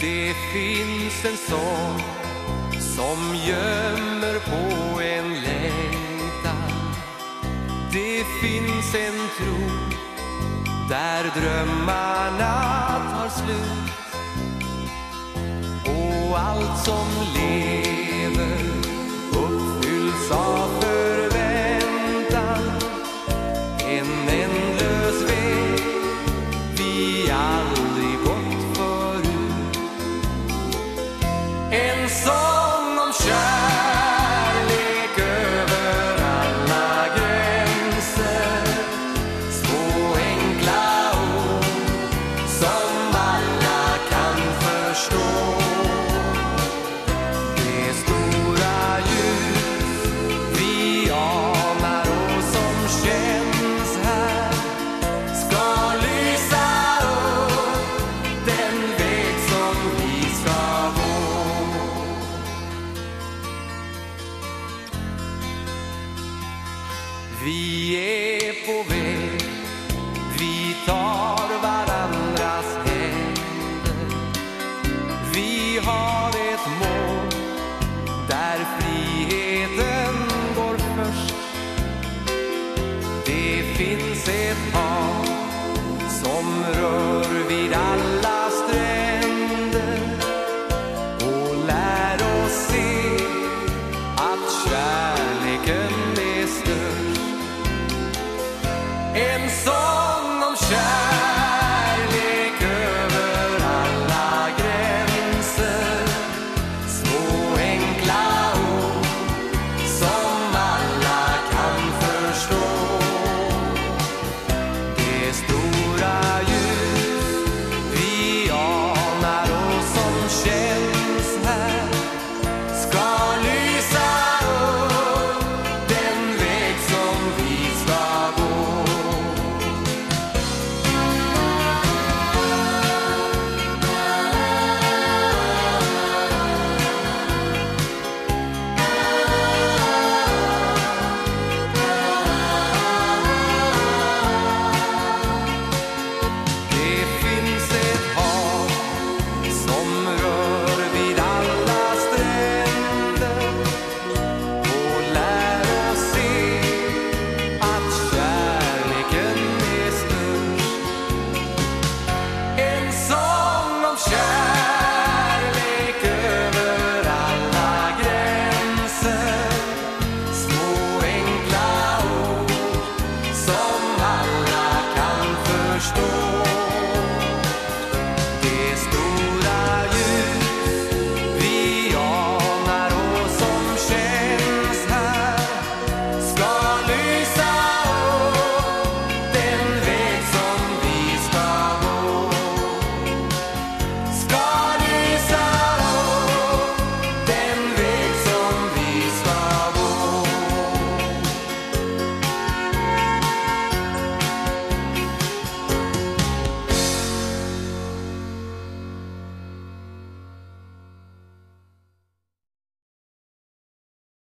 Det finns en sång som gömmer på en längtan. Det finns en tro där drömmarna tar slut. Och allt som lever uppfylls av förväntan. En ändlös väg vi Vi är på väg, vi tar varandras händer. Vi har ett mål där friheten går först. Det finns ett hav som rör vid alla